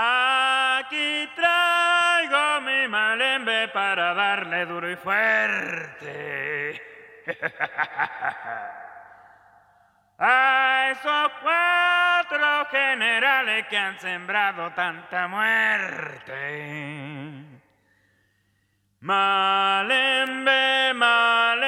Aquí traigo mi malembe para darle duro y fuerte. A esos cuatro generales que han sembrado tanta muerte. Malembe, malembe.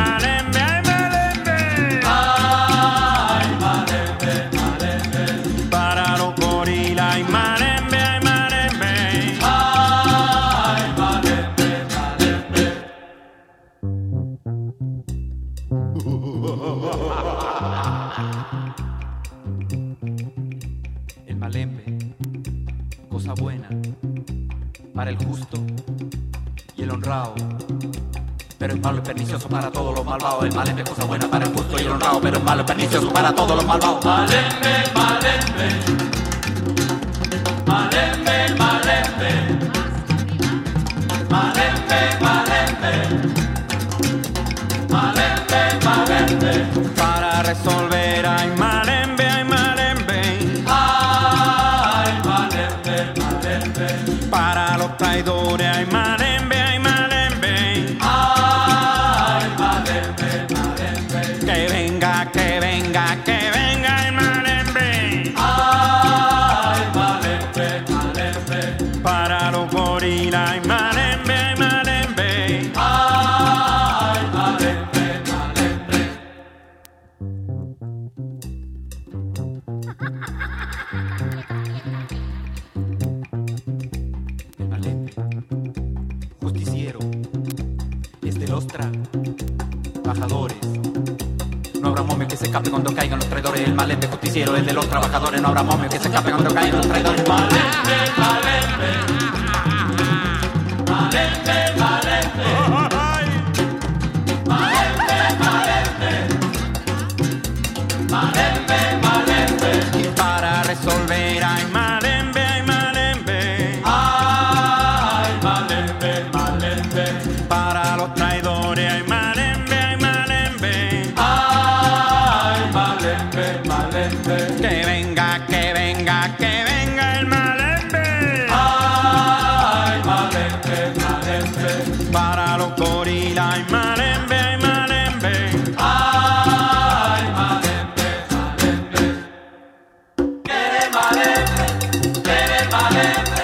para el justo y el honrado. Pero es malo y pernicioso para todos los malvados. El malembe, cosa buena para el justo y el honrado. Pero es malo y pernicioso para todos los malvados. Malembe. Malembe, malembe. Malembe, Para los traidores hay malembe, hay malembe. Ay, malembe, malembe. Que venga, que venga, que venga el malembe. Ay, malembe, malembe. Para los gorilas hay malembe. Es del ostra, bajadores. No habrá momio que se escape cuando caigan los traidores. El malembe justiciero es de los trabajadores. No habrá momio que se escape cuando caigan los traidores. Malembe. Malembe, Yeah.